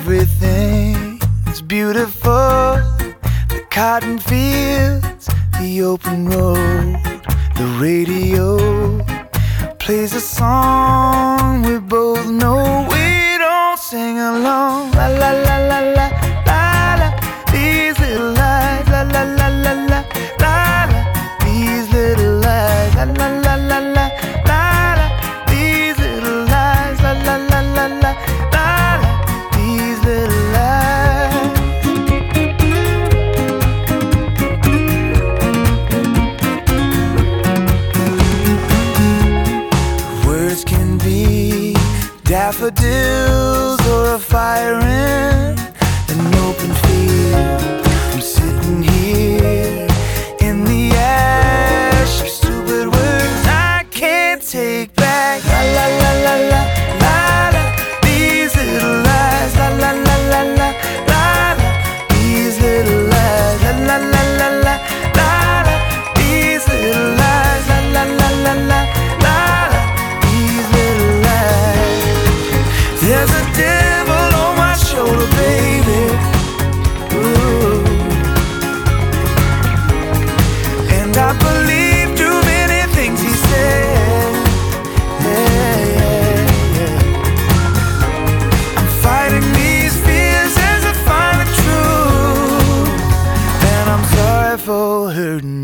Everything is beautiful the cotton fields, the open road, the rain. Daffodils or a fire in an open field. I'm sitting here in the ash of stupid words I can't take back. La la I too many things he said. I'm fighting these fears as I find the truth, and I'm sorry for hurting.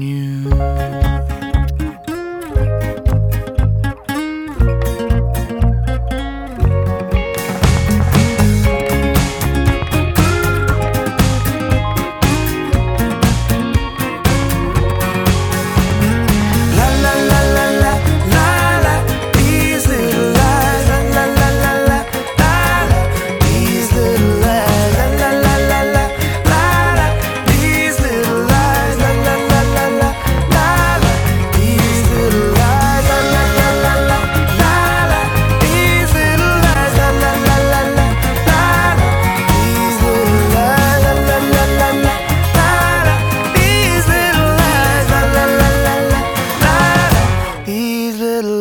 little